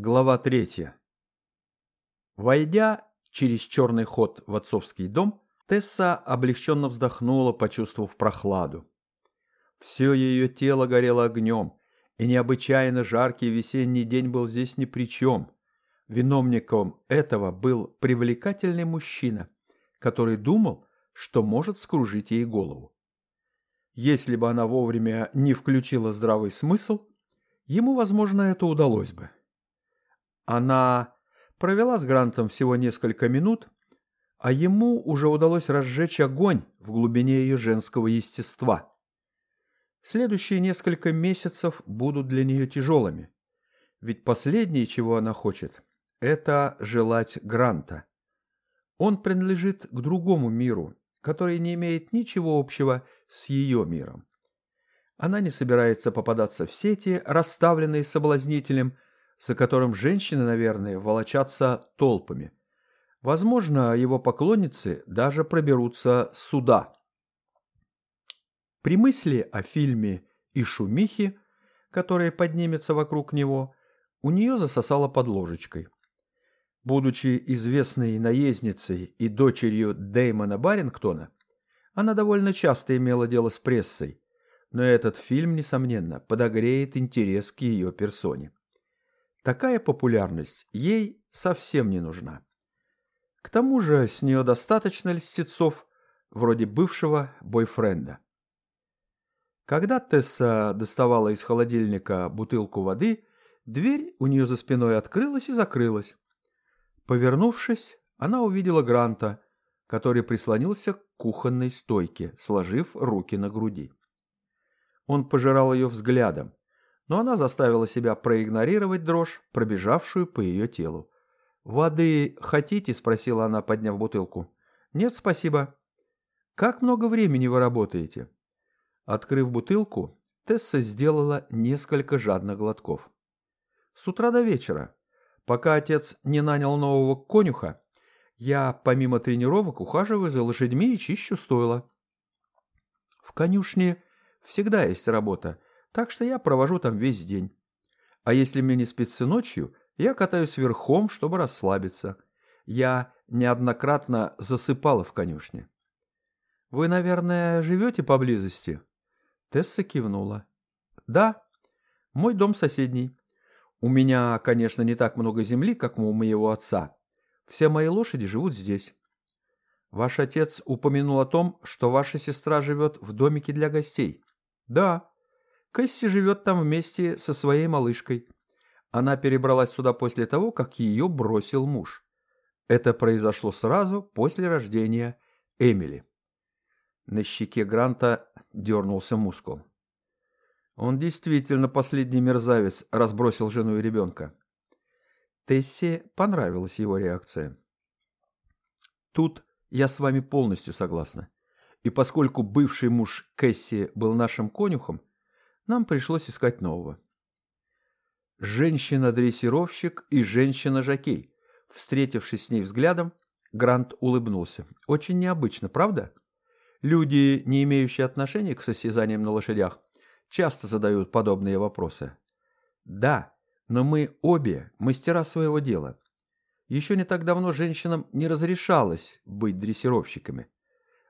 Глава третья. Войдя через черный ход в отцовский дом, Тесса облегченно вздохнула, почувствовав прохладу. Все ее тело горело огнем, и необычайно жаркий весенний день был здесь ни при чем. Виновником этого был привлекательный мужчина, который думал, что может скружить ей голову. Если бы она вовремя не включила здравый смысл, ему, возможно, это удалось бы. Она провела с Грантом всего несколько минут, а ему уже удалось разжечь огонь в глубине ее женского естества. Следующие несколько месяцев будут для нее тяжелыми, ведь последнее, чего она хочет, это желать Гранта. Он принадлежит к другому миру, который не имеет ничего общего с ее миром. Она не собирается попадаться в сети, расставленные соблазнителем, за которым женщины, наверное, волочатся толпами. Возможно, его поклонницы даже проберутся сюда. При мысли о фильме и шумихе, которая поднимется вокруг него, у нее засосало под ложечкой. Будучи известной наездницей и дочерью Дэймона Барингтона, она довольно часто имела дело с прессой, но этот фильм, несомненно, подогреет интерес к ее персоне. Такая популярность ей совсем не нужна. К тому же с нее достаточно льстецов, вроде бывшего бойфренда. Когда Тесса доставала из холодильника бутылку воды, дверь у нее за спиной открылась и закрылась. Повернувшись, она увидела Гранта, который прислонился к кухонной стойке, сложив руки на груди. Он пожирал ее взглядом, но она заставила себя проигнорировать дрожь, пробежавшую по ее телу. «Воды хотите?» – спросила она, подняв бутылку. «Нет, спасибо». «Как много времени вы работаете?» Открыв бутылку, Тесса сделала несколько жадных глотков. «С утра до вечера. Пока отец не нанял нового конюха, я, помимо тренировок, ухаживаю за лошадьми и чищу стойла». «В конюшне всегда есть работа, так что я провожу там весь день. А если мне не спится ночью, я катаюсь верхом, чтобы расслабиться. Я неоднократно засыпала в конюшне. «Вы, наверное, живете поблизости?» Тесса кивнула. «Да, мой дом соседний. У меня, конечно, не так много земли, как у моего отца. Все мои лошади живут здесь. Ваш отец упомянул о том, что ваша сестра живет в домике для гостей. Да, Кэсси живет там вместе со своей малышкой. Она перебралась сюда после того, как ее бросил муж. Это произошло сразу после рождения Эмили. На щеке Гранта дернулся мускул. Он действительно последний мерзавец разбросил жену и ребенка. Тессе понравилась его реакция. Тут я с вами полностью согласна. И поскольку бывший муж Кэсси был нашим конюхом, нам пришлось искать нового. Женщина-дрессировщик и женщина-жокей. Встретившись с ней взглядом, Грант улыбнулся. Очень необычно, правда? Люди, не имеющие отношения к состязаниям на лошадях, часто задают подобные вопросы. Да, но мы обе мастера своего дела. Еще не так давно женщинам не разрешалось быть дрессировщиками.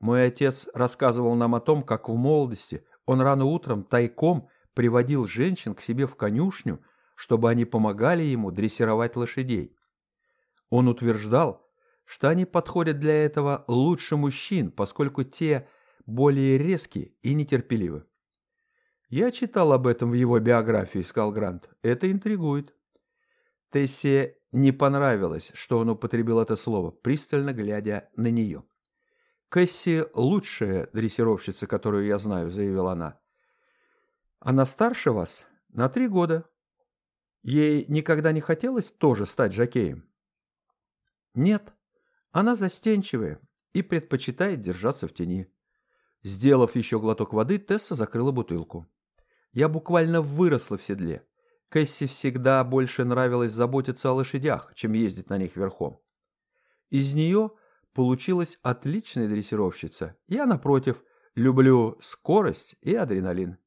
Мой отец рассказывал нам о том, как в молодости он рано утром тайком приводил женщин к себе в конюшню, чтобы они помогали ему дрессировать лошадей. Он утверждал, что они подходят для этого лучше мужчин, поскольку те более резкие и нетерпеливы. «Я читал об этом в его биографии», — сказал Грант. «Это интригует». Тессе не понравилось, что он употребил это слово, пристально глядя на нее. «Кэсси – лучшая дрессировщица, которую я знаю», – заявила она. «Она старше вас на три года. Ей никогда не хотелось тоже стать жокеем?» «Нет, она застенчивая и предпочитает держаться в тени». Сделав еще глоток воды, Тесса закрыла бутылку. «Я буквально выросла в седле. Кэсси всегда больше нравилось заботиться о лошадях, чем ездить на них верхом. Из нее – получилась отличная дрессировщица. Я, напротив, люблю скорость и адреналин.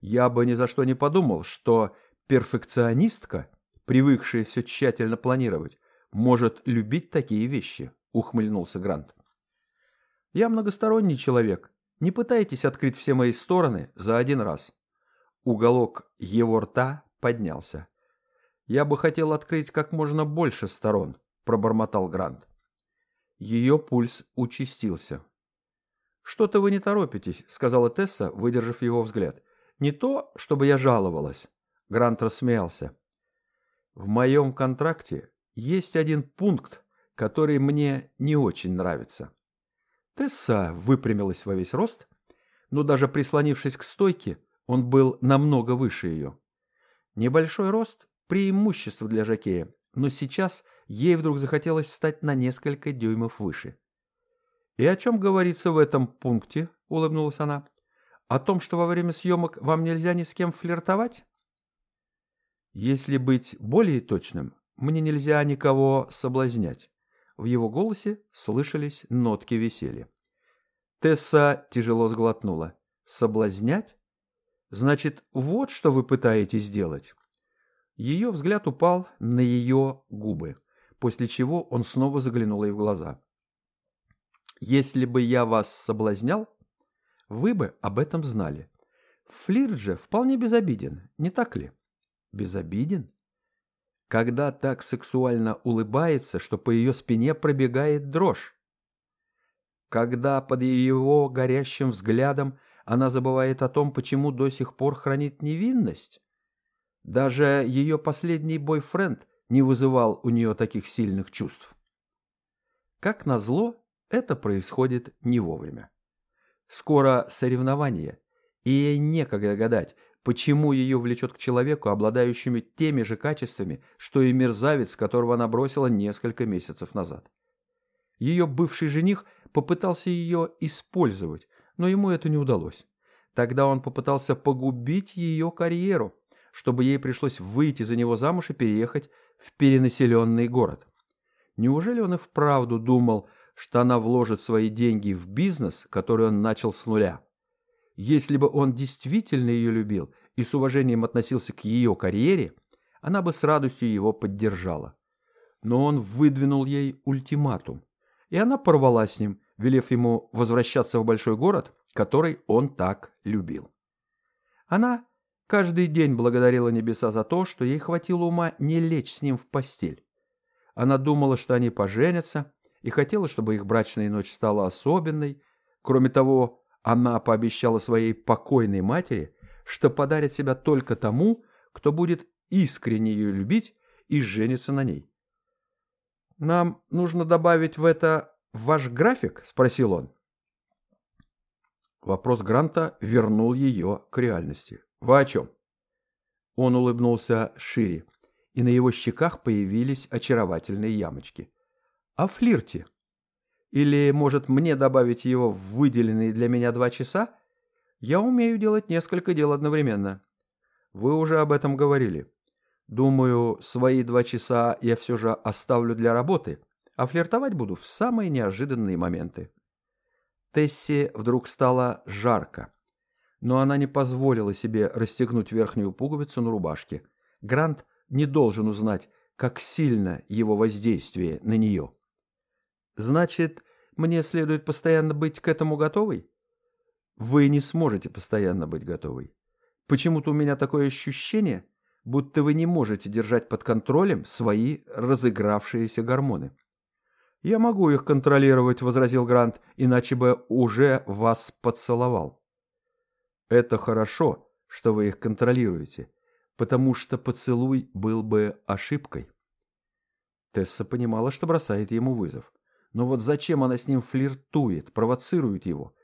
Я бы ни за что не подумал, что перфекционистка привыкшая все тщательно планировать, может любить такие вещи, ухмыльнулся Грант. Я многосторонний человек. Не пытайтесь открыть все мои стороны за один раз. Уголок его рта поднялся. Я бы хотел открыть как можно больше сторон, пробормотал Грант. Ее пульс участился. «Что-то вы не торопитесь», — сказала Тесса, выдержав его взгляд. «Не то, чтобы я жаловалась». Грант рассмеялся. «В моем контракте есть один пункт, который мне не очень нравится». Тесса выпрямилась во весь рост, но даже прислонившись к стойке, он был намного выше ее. Небольшой рост – преимущество для Жакея, но сейчас ей вдруг захотелось стать на несколько дюймов выше. «И о чем говорится в этом пункте?» – улыбнулась она. «О том, что во время съемок вам нельзя ни с кем флиртовать?» «Если быть более точным, мне нельзя никого соблазнять». В его голосе слышались нотки веселья. Тесса тяжело сглотнула. «Соблазнять? Значит, вот что вы пытаетесь сделать?» Ее взгляд упал на ее губы, после чего он снова заглянул ей в глаза. «Если бы я вас соблазнял, вы бы об этом знали. Флирт же вполне безобиден, не так ли?» «Безобиден?» когда так сексуально улыбается, что по ее спине пробегает дрожь. Когда под его горящим взглядом она забывает о том, почему до сих пор хранит невинность. Даже ее последний бойфренд не вызывал у нее таких сильных чувств. Как назло, это происходит не вовремя. Скоро соревнование, и ей некогда гадать, почему ее влечет к человеку, обладающему теми же качествами, что и мерзавец, которого она бросила несколько месяцев назад. Ее бывший жених попытался ее использовать, но ему это не удалось. Тогда он попытался погубить ее карьеру, чтобы ей пришлось выйти за него замуж и переехать в перенаселенный город. Неужели он и вправду думал, что она вложит свои деньги в бизнес, который он начал с нуля? Если бы он действительно ее любил и с уважением относился к ее карьере, она бы с радостью его поддержала. Но он выдвинул ей ультиматум, и она порвала с ним, велев ему возвращаться в большой город, который он так любил. Она каждый день благодарила небеса за то, что ей хватило ума не лечь с ним в постель. Она думала, что они поженятся, и хотела, чтобы их брачная ночь стала особенной. Кроме того, она пообещала своей покойной матери, что подарит себя только тому, кто будет искренне ее любить и женится на ней. «Нам нужно добавить в это ваш график?» – спросил он. Вопрос Гранта вернул ее к реальности. «Вы о чем?» Он улыбнулся шире, и на его щеках появились очаровательные ямочки. «О флирте», или, может, мне добавить его в выделенные для меня два часа? Я умею делать несколько дел одновременно. Вы уже об этом говорили. Думаю, свои два часа я все же оставлю для работы, а флиртовать буду в самые неожиданные моменты. Тессе вдруг стало жарко, но она не позволила себе расстегнуть верхнюю пуговицу на рубашке. Грант не должен узнать, как сильно его воздействие на нее. Значит, мне следует постоянно быть к этому готовой? Вы не сможете постоянно быть готовой. Почему-то у меня такое ощущение, будто вы не можете держать под контролем свои разыгравшиеся гормоны. «Я могу их контролировать», — возразил Грант, «иначе бы уже вас поцеловал». «Это хорошо, что вы их контролируете, потому что поцелуй был бы ошибкой». Тесса понимала, что бросает ему вызов. Но вот зачем она с ним флиртует, провоцирует его?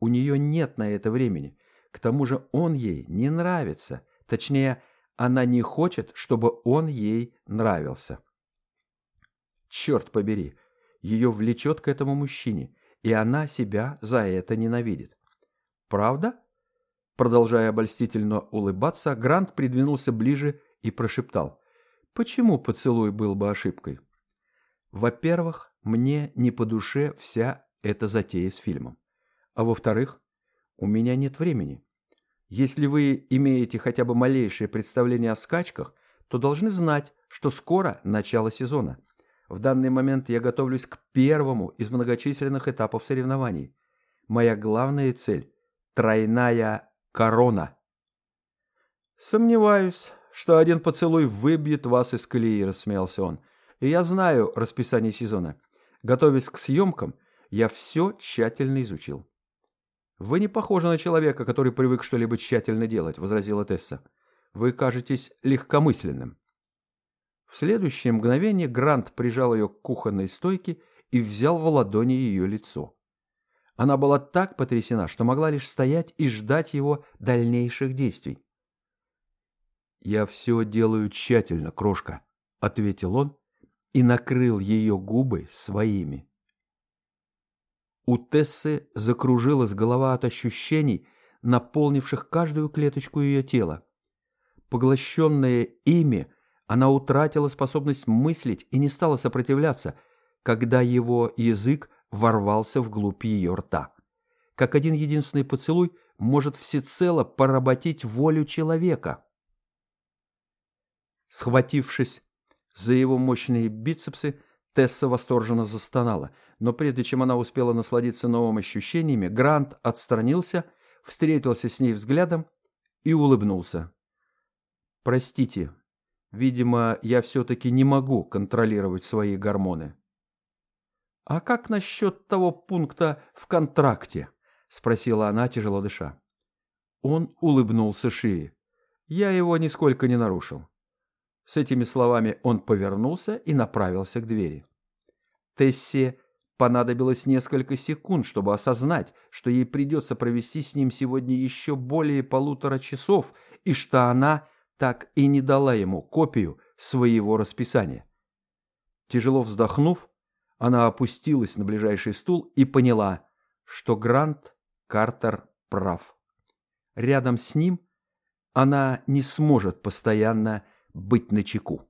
У нее нет на это времени. К тому же он ей не нравится. Точнее, она не хочет, чтобы он ей нравился. Черт побери, ее влечет к этому мужчине, и она себя за это ненавидит. Правда? Продолжая обольстительно улыбаться, Грант придвинулся ближе и прошептал. Почему поцелуй был бы ошибкой? Во-первых, мне не по душе вся эта затея с фильмом. А во-вторых, у меня нет времени. Если вы имеете хотя бы малейшее представление о скачках, то должны знать, что скоро начало сезона. В данный момент я готовлюсь к первому из многочисленных этапов соревнований. Моя главная цель – тройная корона. Сомневаюсь, что один поцелуй выбьет вас из колеи, рассмеялся он. И я знаю расписание сезона. Готовясь к съемкам, я все тщательно изучил. «Вы не похожи на человека, который привык что-либо тщательно делать», — возразила Тесса. «Вы кажетесь легкомысленным». В следующее мгновение Грант прижал ее к кухонной стойке и взял в ладони ее лицо. Она была так потрясена, что могла лишь стоять и ждать его дальнейших действий. «Я все делаю тщательно, крошка», — ответил он и накрыл ее губы своими. У Тессы закружилась голова от ощущений, наполнивших каждую клеточку ее тела. Поглощенная ими, она утратила способность мыслить и не стала сопротивляться, когда его язык ворвался вглубь ее рта. Как один единственный поцелуй может всецело поработить волю человека. Схватившись за его мощные бицепсы, Тесса восторженно застонала, но прежде чем она успела насладиться новыми ощущениями, Грант отстранился, встретился с ней взглядом и улыбнулся. «Простите, видимо, я все-таки не могу контролировать свои гормоны». «А как насчет того пункта в контракте?» — спросила она, тяжело дыша. Он улыбнулся шире. «Я его нисколько не нарушил. С этими словами он повернулся и направился к двери. Тессе понадобилось несколько секунд, чтобы осознать, что ей придется провести с ним сегодня еще более полутора часов, и что она так и не дала ему копию своего расписания. Тяжело вздохнув, она опустилась на ближайший стул и поняла, что Грант Картер прав. Рядом с ним она не сможет постоянно быть начеку.